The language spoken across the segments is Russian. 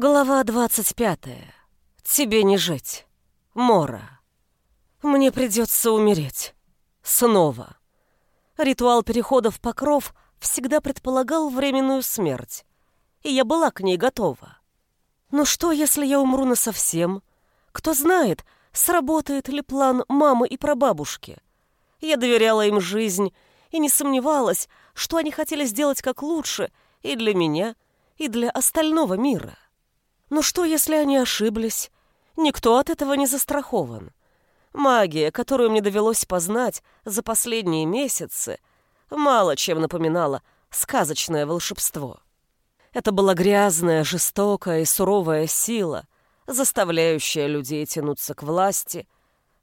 Глава двадцать пятая. Тебе не жить. Мора. Мне придется умереть. Снова. Ритуал перехода в покров всегда предполагал временную смерть, и я была к ней готова. Но что, если я умру насовсем? Кто знает, сработает ли план мамы и прабабушки. Я доверяла им жизнь и не сомневалась, что они хотели сделать как лучше и для меня, и для остального мира. Но что, если они ошиблись? Никто от этого не застрахован. Магия, которую мне довелось познать за последние месяцы, мало чем напоминала сказочное волшебство. Это была грязная, жестокая и суровая сила, заставляющая людей тянуться к власти,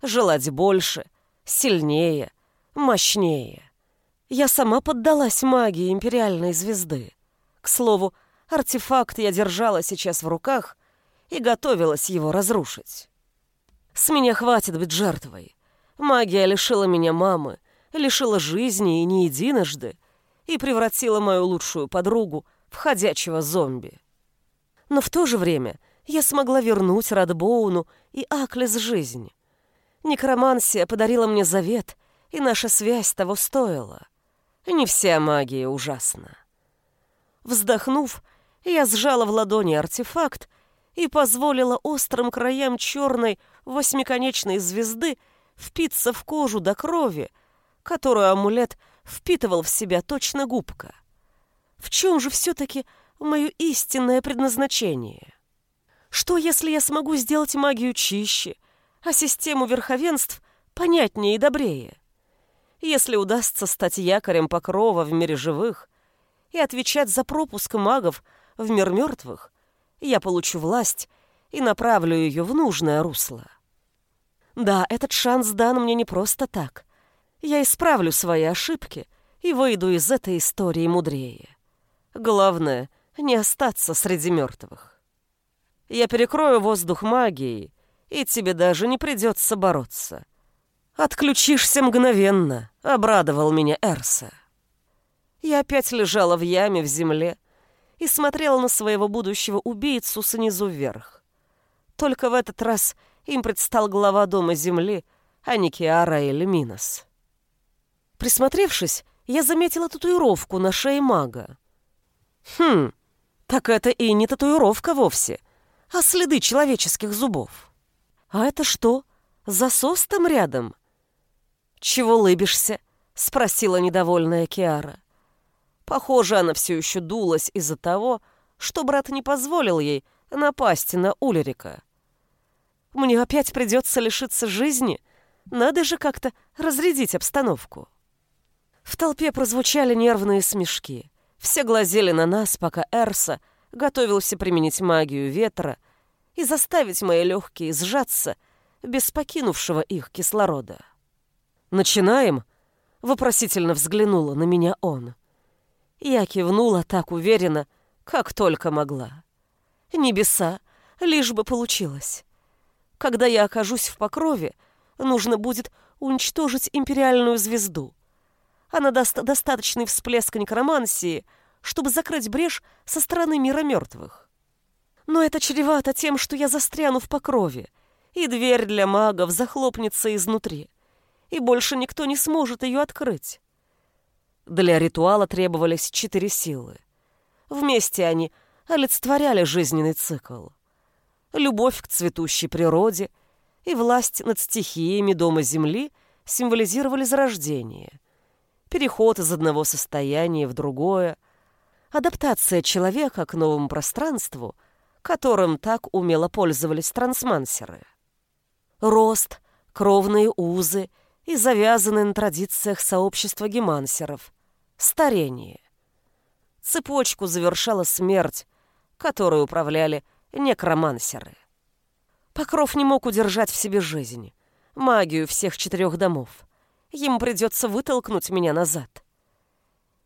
желать больше, сильнее, мощнее. Я сама поддалась магии империальной звезды. К слову, артефакт я держала сейчас в руках и готовилась его разрушить. С меня хватит быть жертвой. Магия лишила меня мамы, лишила жизни и не единожды, и превратила мою лучшую подругу в ходячего зомби. Но в то же время я смогла вернуть Радбоуну и Аклес жизнь. Некромансия подарила мне завет, и наша связь того стоила. Не вся магия ужасна. Вздохнув, я сжала в ладони артефакт и позволила острым краям черной восьмиконечной звезды впиться в кожу до крови, которую амулет впитывал в себя точно губка. В чем же все-таки мое истинное предназначение? Что, если я смогу сделать магию чище, а систему верховенств понятнее и добрее? Если удастся стать якорем покрова в мире живых и отвечать за пропуск магов в мир мертвых, я получу власть и направлю ее в нужное русло. Да, этот шанс дан мне не просто так. Я исправлю свои ошибки и выйду из этой истории мудрее. Главное — не остаться среди мертвых. Я перекрою воздух магией, и тебе даже не придется бороться. Отключишься мгновенно, — обрадовал меня Эрса. Я опять лежала в яме в земле и смотрела на своего будущего убийцу снизу вверх. Только в этот раз им предстал глава дома земли, а не Киара или Минос. Присмотревшись, я заметила татуировку на шее мага. Хм, так это и не татуировка вовсе, а следы человеческих зубов. А это что, засос там рядом? Чего лыбишься? Спросила недовольная Киара. Похоже, она все еще дулась из-за того, что брат не позволил ей напасть на Улерика. Мне опять придется лишиться жизни. Надо же как-то разрядить обстановку. В толпе прозвучали нервные смешки. Все глазели на нас, пока Эрса готовился применить магию ветра и заставить мои легкие сжаться без покинувшего их кислорода. «Начинаем?» — вопросительно взглянула на меня он. Я кивнула так уверенно, как только могла. Небеса, лишь бы получилось. Когда я окажусь в покрове, нужно будет уничтожить империальную звезду. Она даст достаточный всплеск некромансии, чтобы закрыть брешь со стороны мира мертвых. Но это чревато тем, что я застряну в покрове, и дверь для магов захлопнется изнутри, и больше никто не сможет ее открыть. Для ритуала требовались четыре силы. Вместе они олицетворяли жизненный цикл. Любовь к цветущей природе и власть над стихиями Дома Земли символизировали зарождение, переход из одного состояния в другое, адаптация человека к новому пространству, которым так умело пользовались трансмансеры. Рост, кровные узы и завязанные на традициях сообщества гемансеров, старение. Цепочку завершала смерть, которой управляли некромансеры. Покров не мог удержать в себе жизнь, магию всех четырех домов. Ему придется вытолкнуть меня назад.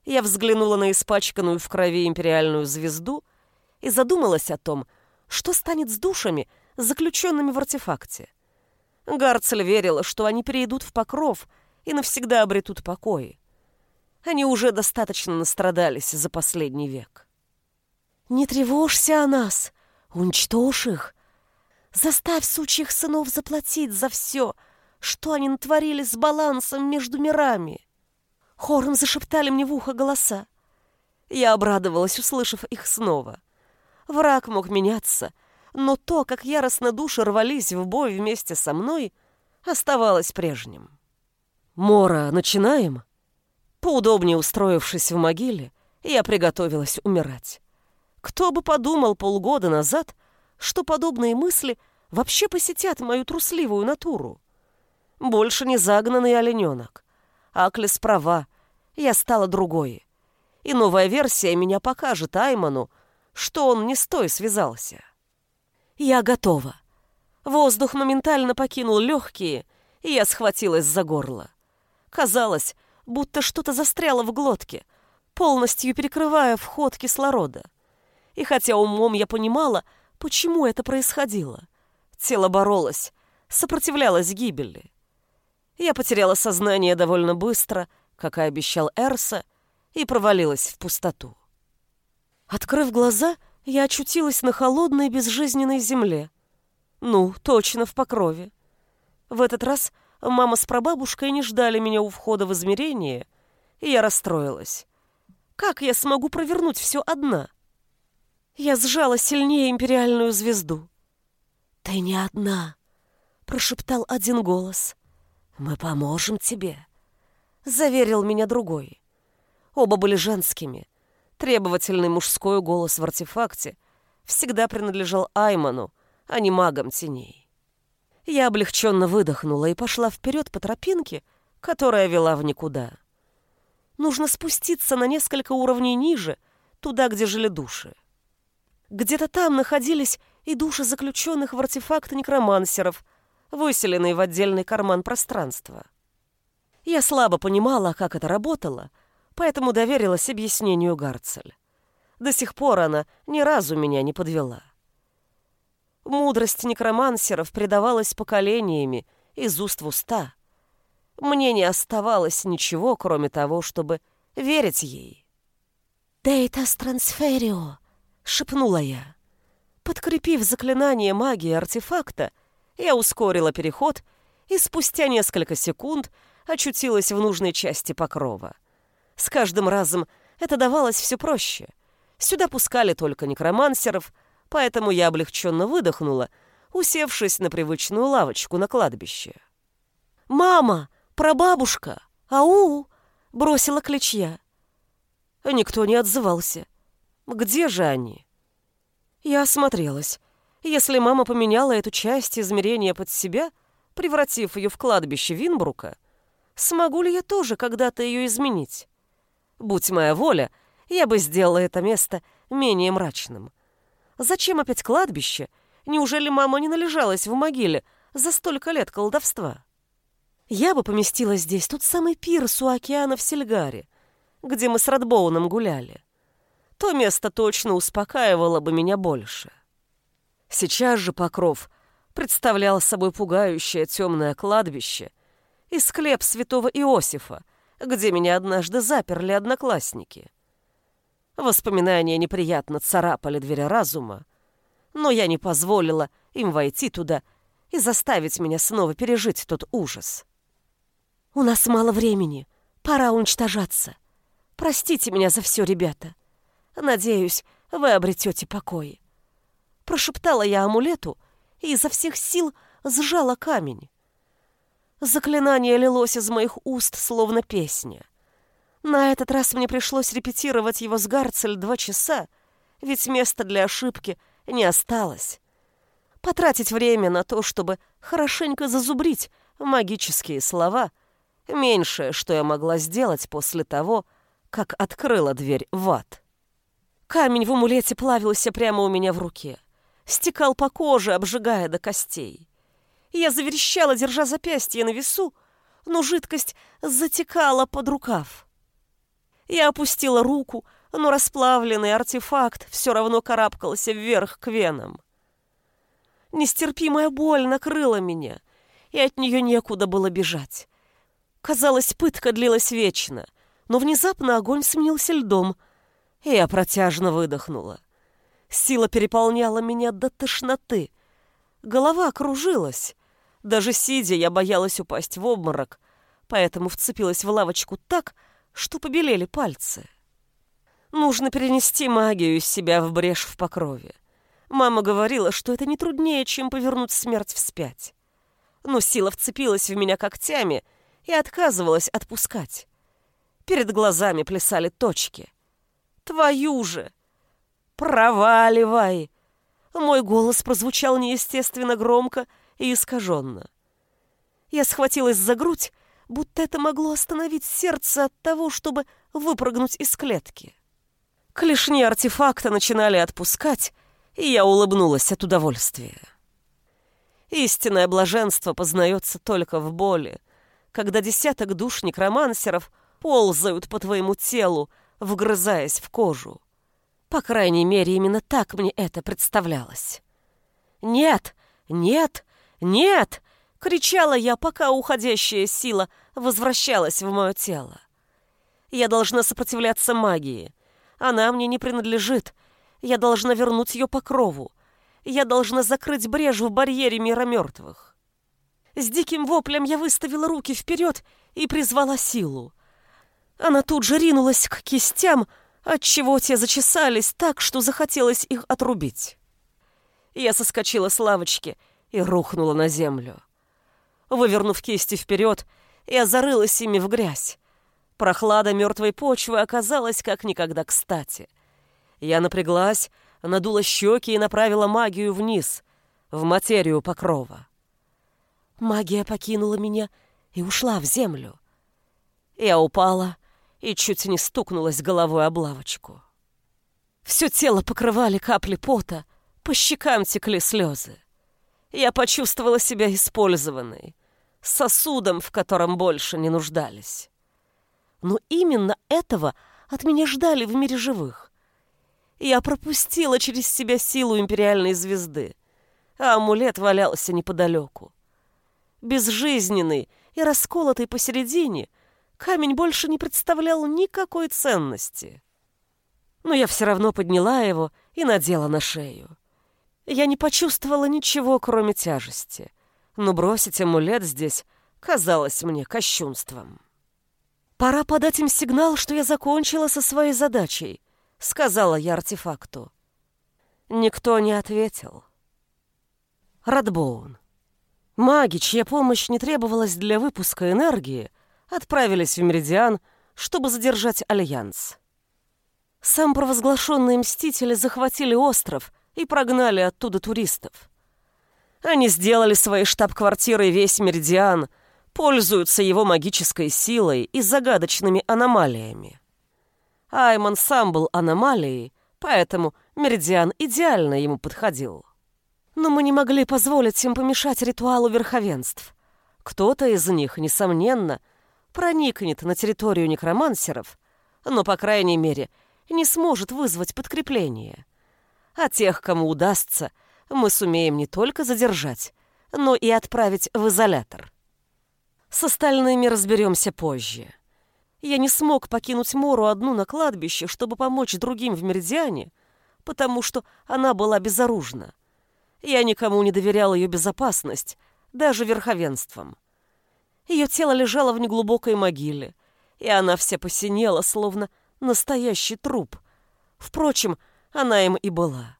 Я взглянула на испачканную в крови империальную звезду и задумалась о том, что станет с душами, заключенными в артефакте. Гарцель верила, что они перейдут в покров и навсегда обретут покой. Они уже достаточно настрадались за последний век. «Не тревожься о нас!» — Уничтожь их. Заставь сучьих сынов заплатить за все, что они натворили с балансом между мирами. Хором зашептали мне в ухо голоса. Я обрадовалась, услышав их снова. Враг мог меняться, но то, как яростно души рвались в бой вместе со мной, оставалось прежним. «Мора, начинаем?» Поудобнее устроившись в могиле, я приготовилась умирать. Кто бы подумал полгода назад, что подобные мысли вообще посетят мою трусливую натуру. Больше не загнанный олененок. Аклес права, я стала другой. И новая версия меня покажет Айману, что он не с той связался. Я готова. Воздух моментально покинул легкие, и я схватилась за горло. Казалось, будто что-то застряло в глотке, полностью перекрывая вход кислорода. И хотя умом я понимала, почему это происходило, тело боролось, сопротивлялось гибели. Я потеряла сознание довольно быстро, как и обещал Эрса, и провалилась в пустоту. Открыв глаза, я очутилась на холодной безжизненной земле. Ну, точно в покрове. В этот раз Мама с прабабушкой не ждали меня у входа в измерение, и я расстроилась. Как я смогу провернуть все одна? Я сжала сильнее империальную звезду. «Ты не одна», — прошептал один голос. «Мы поможем тебе», — заверил меня другой. Оба были женскими. Требовательный мужской голос в артефакте всегда принадлежал Айману, а не магам теней. Я облегченно выдохнула и пошла вперед по тропинке, которая вела в никуда. Нужно спуститься на несколько уровней ниже, туда, где жили души. Где-то там находились и души заключенных в артефакт некромансеров, выселенные в отдельный карман пространства. Я слабо понимала, как это работало, поэтому доверилась объяснению Гарцель. До сих пор она ни разу меня не подвела. Мудрость некромансеров предавалась поколениями из уст в уста. Мне не оставалось ничего, кроме того, чтобы верить ей. «Дейтас трансферио», — шепнула я. Подкрепив заклинание магии артефакта, я ускорила переход и спустя несколько секунд очутилась в нужной части покрова. С каждым разом это давалось все проще. Сюда пускали только некромансеров — поэтому я облегченно выдохнула, усевшись на привычную лавочку на кладбище. «Мама! Прабабушка! Ау!» — бросила клич я. Никто не отзывался. «Где же они?» Я осмотрелась. Если мама поменяла эту часть измерения под себя, превратив ее в кладбище Винбрука, смогу ли я тоже когда-то ее изменить? Будь моя воля, я бы сделала это место менее мрачным. Зачем опять кладбище? Неужели мама не належалась в могиле за столько лет колдовства? Я бы поместила здесь тот самый пирс у океана в Сельгаре, где мы с Радбоуном гуляли. То место точно успокаивало бы меня больше. Сейчас же Покров представлял собой пугающее темное кладбище и склеп святого Иосифа, где меня однажды заперли одноклассники. Воспоминания неприятно царапали дверь разума, но я не позволила им войти туда и заставить меня снова пережить тот ужас. «У нас мало времени, пора уничтожаться. Простите меня за все, ребята. Надеюсь, вы обретете покой». Прошептала я амулету и изо всех сил сжала камень. Заклинание лилось из моих уст, словно песня. На этот раз мне пришлось репетировать его с Гарцель два часа, ведь места для ошибки не осталось. Потратить время на то, чтобы хорошенько зазубрить магические слова — меньшее, что я могла сделать после того, как открыла дверь в ад. Камень в амулете плавился прямо у меня в руке, стекал по коже, обжигая до костей. Я заверещала, держа запястье на весу, но жидкость затекала под рукав. Я опустила руку, но расплавленный артефакт все равно карабкался вверх к венам. Нестерпимая боль накрыла меня, и от нее некуда было бежать. Казалось, пытка длилась вечно, но внезапно огонь сменился льдом, и я протяжно выдохнула. Сила переполняла меня до тошноты. Голова кружилась. Даже сидя, я боялась упасть в обморок, поэтому вцепилась в лавочку так, что побелели пальцы. Нужно перенести магию из себя в брешь в покрове. Мама говорила, что это не труднее, чем повернуть смерть вспять. Но сила вцепилась в меня когтями и отказывалась отпускать. Перед глазами плясали точки. «Твою же! Проваливай!» Мой голос прозвучал неестественно громко и искаженно. Я схватилась за грудь, будто это могло остановить сердце от того, чтобы выпрыгнуть из клетки. Клешни артефакта начинали отпускать, и я улыбнулась от удовольствия. Истинное блаженство познается только в боли, когда десяток душ некромансеров ползают по твоему телу, вгрызаясь в кожу. По крайней мере, именно так мне это представлялось. «Нет! Нет! Нет!» — кричала я, пока уходящая сила возвращалась в мое тело. «Я должна сопротивляться магии. Она мне не принадлежит. Я должна вернуть ее по крову. Я должна закрыть брешь в барьере мира мертвых». С диким воплем я выставила руки вперед и призвала силу. Она тут же ринулась к кистям, отчего те зачесались так, что захотелось их отрубить. Я соскочила с лавочки и рухнула на землю. Вывернув кисти вперед, я зарылась ими в грязь. Прохлада мертвой почвы оказалась как никогда кстати. Я напряглась, надула щеки и направила магию вниз, в материю покрова. Магия покинула меня и ушла в землю. Я упала и чуть не стукнулась головой об лавочку. Все тело покрывали капли пота, по щекам текли слезы. Я почувствовала себя использованной, сосудом, в котором больше не нуждались. Но именно этого от меня ждали в мире живых. Я пропустила через себя силу империальной звезды, а амулет валялся неподалеку. Безжизненный и расколотый посередине — камень больше не представлял никакой ценности. Но я все равно подняла его и надела на шею. Я не почувствовала ничего, кроме тяжести, но бросить амулет здесь казалось мне кощунством. «Пора подать им сигнал, что я закончила со своей задачей», — сказала я артефакту. Никто не ответил. Радбоун. Маги, чья помощь не требовалась для выпуска энергии, отправились в Меридиан, чтобы задержать Альянс. Сам провозглашенные мстители захватили остров и прогнали оттуда туристов. Они сделали своей штаб-квартирой весь Меридиан, пользуются его магической силой и загадочными аномалиями. Айман сам был аномалией, поэтому Меридиан идеально ему подходил. Но мы не могли позволить им помешать ритуалу верховенств. Кто-то из них, несомненно, проникнет на территорию некромансеров, но, по крайней мере, не сможет вызвать подкрепление. А тех, кому удастся, мы сумеем не только задержать, но и отправить в изолятор. С остальными разберемся позже. Я не смог покинуть Мору одну на кладбище, чтобы помочь другим в Меридиане, потому что она была безоружна. Я никому не доверял ее безопасность, даже верховенством. Ее тело лежало в неглубокой могиле, и она вся посинела, словно настоящий труп. Впрочем, она им и была.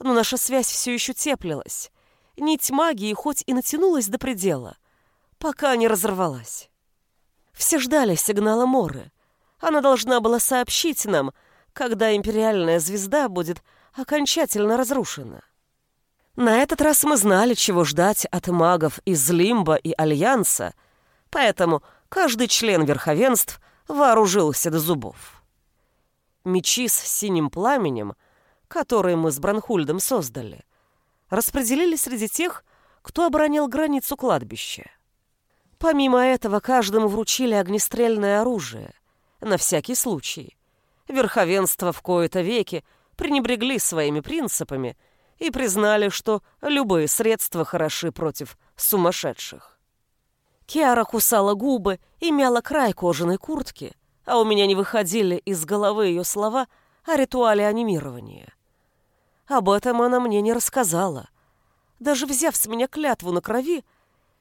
Но наша связь все еще теплилась. Нить магии хоть и натянулась до предела, пока не разорвалась. Все ждали сигнала Моры. Она должна была сообщить нам, когда империальная звезда будет окончательно разрушена. На этот раз мы знали, чего ждать от магов из Лимба и Альянса — Поэтому каждый член верховенств вооружился до зубов. Мечи с синим пламенем, которые мы с Бранхульдом создали, распределили среди тех, кто оборонял границу кладбища. Помимо этого, каждому вручили огнестрельное оружие, на всякий случай. Верховенство в кои-то веки пренебрегли своими принципами и признали, что любые средства хороши против сумасшедших. Киара кусала губы и мяла край кожаной куртки, а у меня не выходили из головы ее слова о ритуале анимирования. Об этом она мне не рассказала. Даже взяв с меня клятву на крови,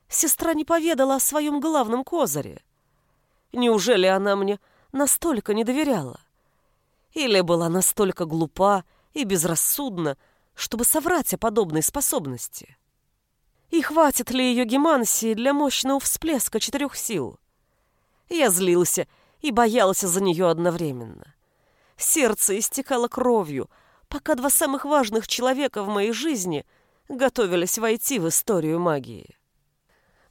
сестра не поведала о своем главном козыре. Неужели она мне настолько не доверяла? Или была настолько глупа и безрассудна, чтобы соврать о подобной способности? И хватит ли ее гемансии для мощного всплеска четырех сил? Я злился и боялся за нее одновременно. Сердце истекало кровью, пока два самых важных человека в моей жизни готовились войти в историю магии.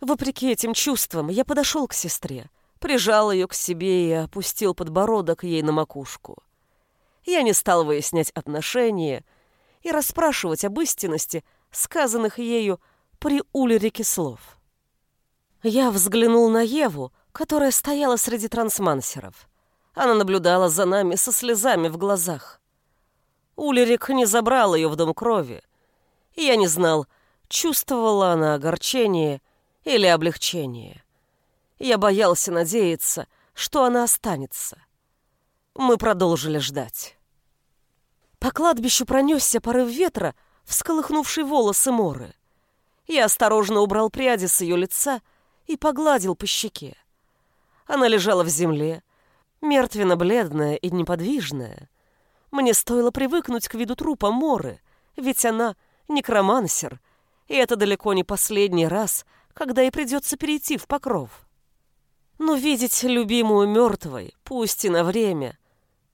Вопреки этим чувствам, я подошел к сестре, прижал ее к себе и опустил подбородок ей на макушку. Я не стал выяснять отношения и расспрашивать об истинности, сказанных ею при Ульрике слов. Я взглянул на Еву, которая стояла среди трансмансеров. Она наблюдала за нами со слезами в глазах. Улерик не забрал ее в Дом Крови. Я не знал, чувствовала она огорчение или облегчение. Я боялся надеяться, что она останется. Мы продолжили ждать. По кладбищу пронесся порыв ветра, всколыхнувший волосы Моры. Я осторожно убрал пряди с ее лица и погладил по щеке. Она лежала в земле, мертвенно-бледная и неподвижная. Мне стоило привыкнуть к виду трупа Моры, ведь она некромансер, и это далеко не последний раз, когда ей придется перейти в покров. Но видеть любимую мертвой, пусть и на время,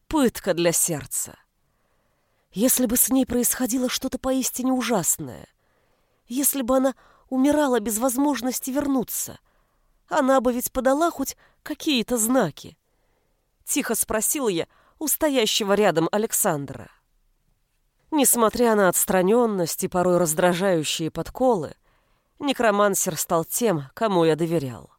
пытка для сердца. Если бы с ней происходило что-то поистине ужасное, если бы она умирала без возможности вернуться, она бы ведь подала хоть какие-то знаки. Тихо спросила я, у стоящего рядом Александра. Несмотря на отстраненность и порой раздражающие подколы, некромансер стал тем, кому я доверял.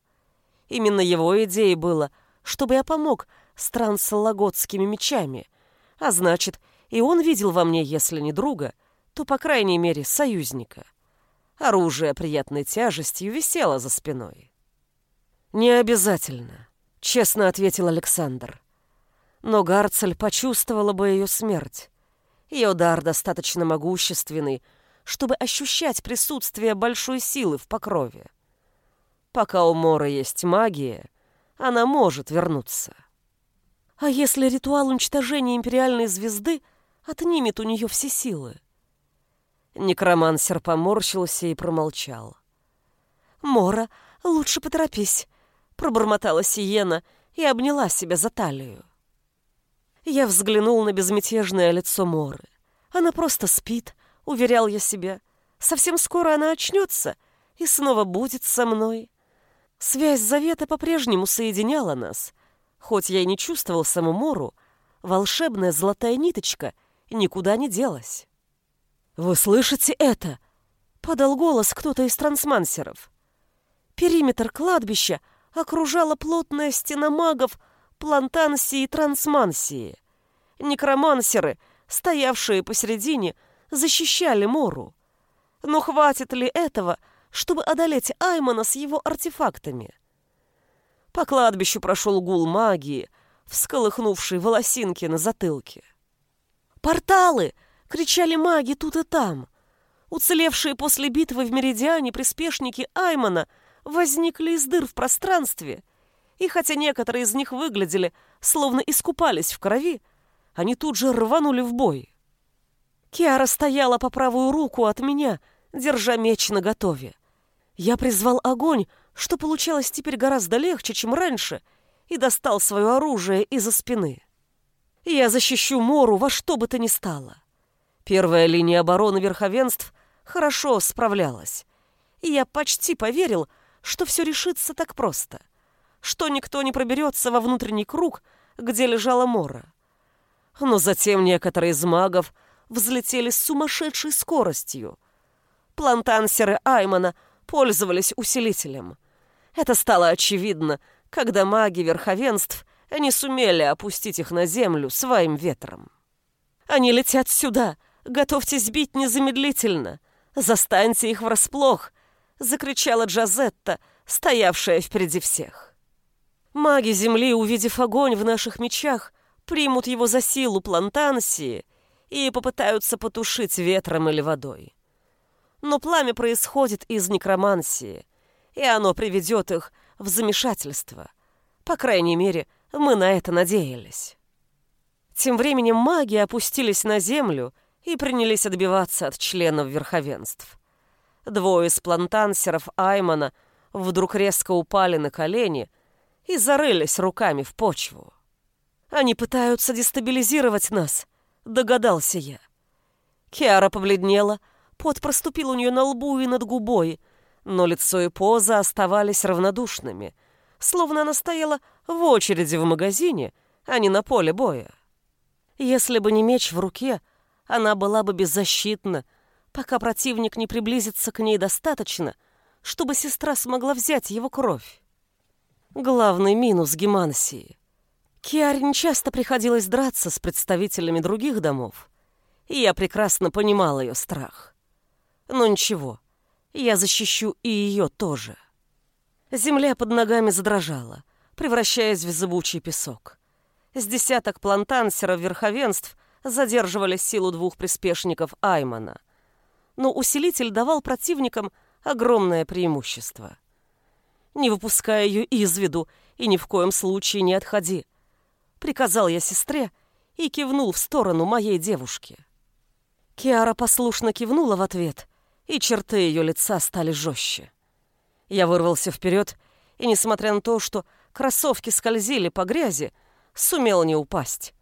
Именно его идеей было, чтобы я помог с транслаготскими мечами, а значит, и он видел во мне, если не друга, то, по крайней мере, союзника. Оружие приятной тяжестью висело за спиной. «Не обязательно», — честно ответил Александр но Гарцель почувствовала бы ее смерть. Ее дар достаточно могущественный, чтобы ощущать присутствие большой силы в покрове. Пока у Мора есть магия, она может вернуться. А если ритуал уничтожения империальной звезды отнимет у нее все силы? Некромансер поморщился и промолчал. «Мора, лучше поторопись», — пробормотала Сиена и обняла себя за талию. Я взглянул на безмятежное лицо Моры. Она просто спит, уверял я себя. Совсем скоро она очнется и снова будет со мной. Связь завета по-прежнему соединяла нас. Хоть я и не чувствовал саму Мору, волшебная золотая ниточка никуда не делась. «Вы слышите это?» — подал голос кто-то из трансмансеров. Периметр кладбища окружала плотная стена магов — плантансии и трансмансии. Некромансеры, стоявшие посередине, защищали Мору. Но хватит ли этого, чтобы одолеть Аймана с его артефактами? По кладбищу прошел гул магии, всколыхнувший волосинки на затылке. «Порталы!» — кричали маги тут и там. Уцелевшие после битвы в Меридиане приспешники Аймана возникли из дыр в пространстве — и хотя некоторые из них выглядели, словно искупались в крови, они тут же рванули в бой. Киара стояла по правую руку от меня, держа меч наготове. Я призвал огонь, что получалось теперь гораздо легче, чем раньше, и достал свое оружие из-за спины. Я защищу Мору во что бы то ни стало. Первая линия обороны верховенств хорошо справлялась, и я почти поверил, что все решится так просто — что никто не проберется во внутренний круг, где лежала Мора. Но затем некоторые из магов взлетели с сумасшедшей скоростью. Плантансеры Аймана пользовались усилителем. Это стало очевидно, когда маги верховенств не сумели опустить их на землю своим ветром. «Они летят сюда! Готовьтесь бить незамедлительно! Застаньте их врасплох!» — закричала Джазетта, стоявшая впереди всех. Маги Земли, увидев огонь в наших мечах, примут его за силу плантансии и попытаются потушить ветром или водой. Но пламя происходит из некромансии, и оно приведет их в замешательство. По крайней мере, мы на это надеялись. Тем временем маги опустились на землю и принялись отбиваться от членов верховенств. Двое из плантансеров Аймана вдруг резко упали на колени и зарылись руками в почву. Они пытаются дестабилизировать нас, догадался я. Киара побледнела, пот проступил у нее на лбу и над губой, но лицо и поза оставались равнодушными, словно она стояла в очереди в магазине, а не на поле боя. Если бы не меч в руке, она была бы беззащитна, пока противник не приблизится к ней достаточно, чтобы сестра смогла взять его кровь. Главный минус Гемансии. Киаре не часто приходилось драться с представителями других домов, и я прекрасно понимал ее страх. Но ничего, я защищу и ее тоже. Земля под ногами задрожала, превращаясь в зыбучий песок. С десяток плантансеров верховенств задерживали силу двух приспешников Аймана. Но усилитель давал противникам огромное преимущество. «Не выпуская ее из виду и ни в коем случае не отходи», приказал я сестре и кивнул в сторону моей девушки. Киара послушно кивнула в ответ, и черты ее лица стали жестче. Я вырвался вперед, и, несмотря на то, что кроссовки скользили по грязи, сумел не упасть.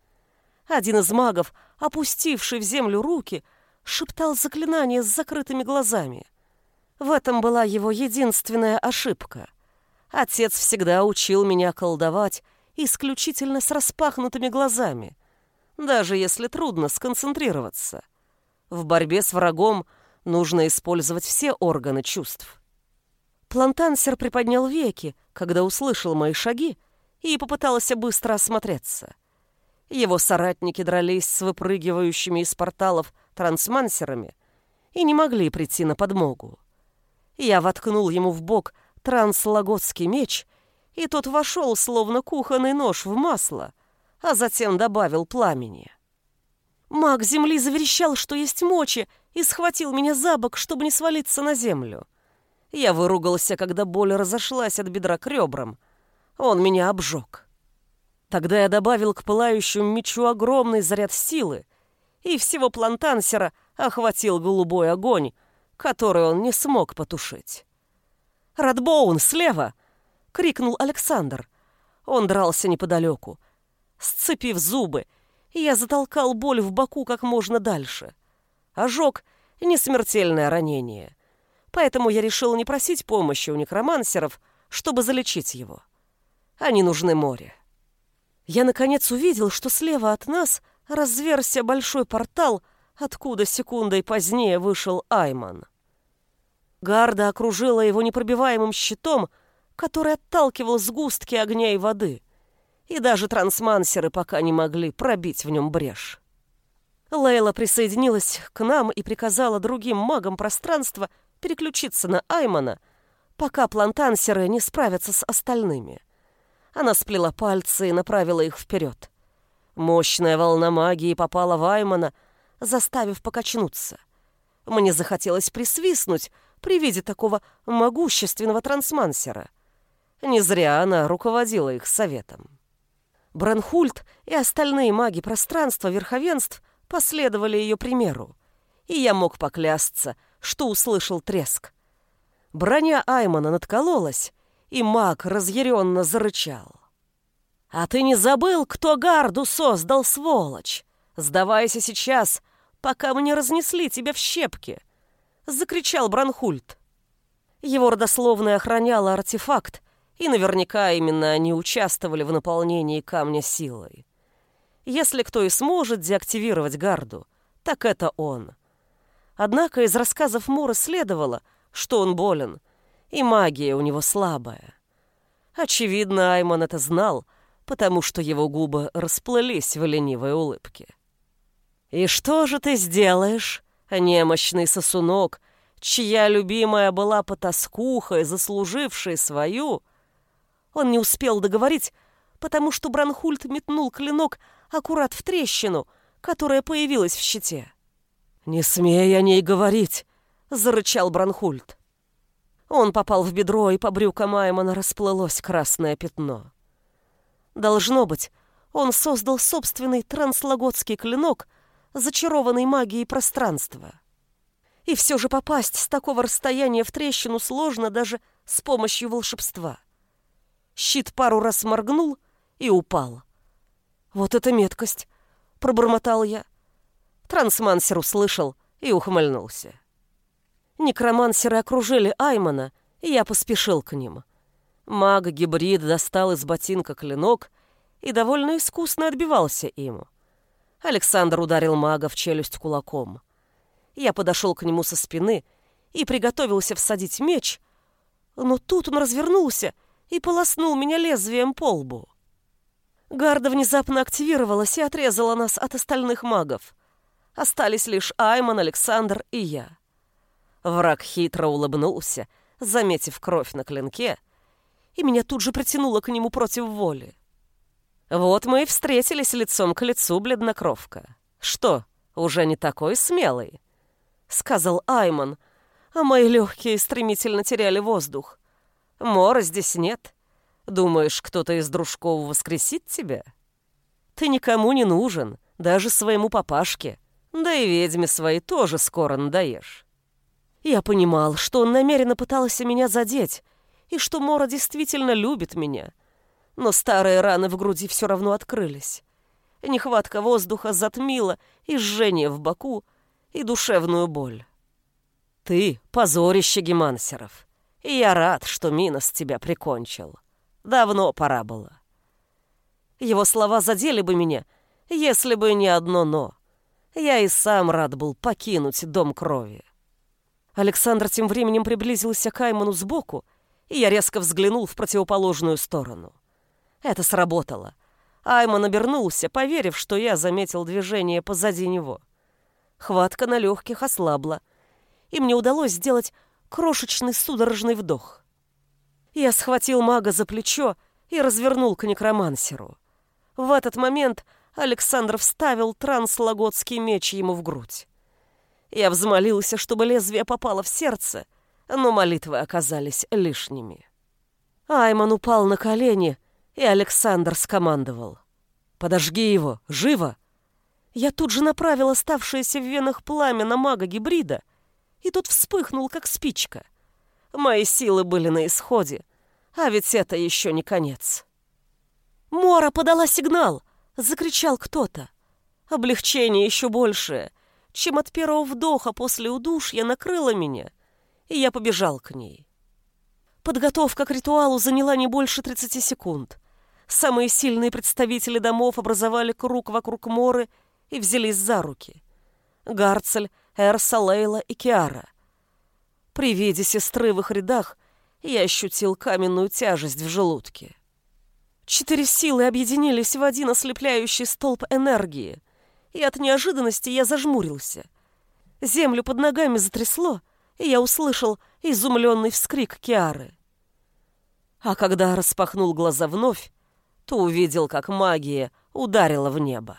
Один из магов, опустивший в землю руки, шептал заклинание с закрытыми глазами. В этом была его единственная ошибка. Отец всегда учил меня колдовать исключительно с распахнутыми глазами, даже если трудно сконцентрироваться. В борьбе с врагом нужно использовать все органы чувств. Плантансер приподнял веки, когда услышал мои шаги, и попытался быстро осмотреться. Его соратники дрались с выпрыгивающими из порталов трансмансерами и не могли прийти на подмогу. Я воткнул ему в бок транслаготский меч, и тот вошел, словно кухонный нож в масло, а затем добавил пламени. Маг земли заверещал, что есть мочи, и схватил меня за бок, чтобы не свалиться на землю. Я выругался, когда боль разошлась от бедра к ребрам — он меня обжег. Тогда я добавил к пылающему мечу огромный заряд силы, и всего плантансера охватил голубой огонь, который он не смог потушить. «Радбоун, слева!» — крикнул Александр. Он дрался неподалеку. Сцепив зубы, я затолкал боль в боку как можно дальше. Ожог — не смертельное ранение. Поэтому я решил не просить помощи у некромансеров, чтобы залечить его. Они нужны море. Я, наконец, увидел, что слева от нас разверся большой портал, откуда секундой позднее вышел Айман. Гарда окружила его непробиваемым щитом, который отталкивал сгустки огня и воды, и даже трансмансеры пока не могли пробить в нем брешь. Лейла присоединилась к нам и приказала другим магам пространства переключиться на Аймана, пока плантансеры не справятся с остальными — она сплела пальцы и направила их вперед. Мощная волна магии попала в Аймана, заставив покачнуться. Мне захотелось присвистнуть при виде такого могущественного трансмансера. Не зря она руководила их советом. Бранхульт и остальные маги пространства верховенств последовали ее примеру, и я мог поклясться, что услышал треск. Броня Аймана надкололась, и маг разъяренно зарычал. «А ты не забыл, кто гарду создал, сволочь? Сдавайся сейчас, пока мы не разнесли тебя в щепки!» — закричал Бранхульт. Его родословная охраняла артефакт, и наверняка именно они участвовали в наполнении камня силой. Если кто и сможет деактивировать гарду, так это он. Однако из рассказов Мура следовало, что он болен — и магия у него слабая. Очевидно, Айман это знал, потому что его губы расплылись в ленивой улыбке. «И что же ты сделаешь, немощный сосунок, чья любимая была потаскухой, заслужившей свою?» Он не успел договорить, потому что Бранхульт метнул клинок аккурат в трещину, которая появилась в щите. «Не смей о ней говорить!» — зарычал Бранхульд. Он попал в бедро, и по брюкам Аймана расплылось красное пятно. Должно быть, он создал собственный транслаготский клинок, зачарованный магией пространства. И все же попасть с такого расстояния в трещину сложно даже с помощью волшебства. Щит пару раз моргнул и упал. «Вот это меткость!» — пробормотал я. Трансмансер услышал и ухмыльнулся. Некромансеры окружили Аймана, и я поспешил к ним. Маг-гибрид достал из ботинка клинок и довольно искусно отбивался им. Александр ударил мага в челюсть кулаком. Я подошел к нему со спины и приготовился всадить меч, но тут он развернулся и полоснул меня лезвием по лбу. Гарда внезапно активировалась и отрезала нас от остальных магов. Остались лишь Айман, Александр и я. Враг хитро улыбнулся, заметив кровь на клинке, и меня тут же притянуло к нему против воли. Вот мы и встретились лицом к лицу, бледнокровка. Что, уже не такой смелый? Сказал Айман, а мои легкие стремительно теряли воздух. Мора здесь нет. Думаешь, кто-то из дружков воскресит тебя? Ты никому не нужен, даже своему папашке. Да и ведьме своей тоже скоро надоешь. Я понимал, что он намеренно пытался меня задеть, и что Мора действительно любит меня. Но старые раны в груди все равно открылись. Нехватка воздуха затмила и жжение в боку, и душевную боль. Ты — позорище гемансеров, и я рад, что Минос тебя прикончил. Давно пора было. Его слова задели бы меня, если бы не одно «но». Я и сам рад был покинуть дом крови. Александр тем временем приблизился к Айману сбоку, и я резко взглянул в противоположную сторону. Это сработало. Айман обернулся, поверив, что я заметил движение позади него. Хватка на легких ослабла, и мне удалось сделать крошечный судорожный вдох. Я схватил мага за плечо и развернул к некромансеру. В этот момент Александр вставил транслаготский меч ему в грудь. Я взмолился, чтобы лезвие попало в сердце, но молитвы оказались лишними. Айман упал на колени, и Александр скомандовал. «Подожги его! Живо!» Я тут же направил оставшееся в венах пламя на мага-гибрида, и тот вспыхнул, как спичка. Мои силы были на исходе, а ведь это еще не конец. «Мора подала сигнал!» — закричал кто-то. Облегчение еще большее — чем от первого вдоха после удушья накрыло меня, и я побежал к ней. Подготовка к ритуалу заняла не больше 30 секунд. Самые сильные представители домов образовали круг вокруг Моры и взялись за руки. Гарцель, Эрса, Лейла и Киара. При виде сестры в их рядах я ощутил каменную тяжесть в желудке. Четыре силы объединились в один ослепляющий столб энергии — и от неожиданности я зажмурился. Землю под ногами затрясло, и я услышал изумленный вскрик Киары. А когда распахнул глаза вновь, то увидел, как магия ударила в небо.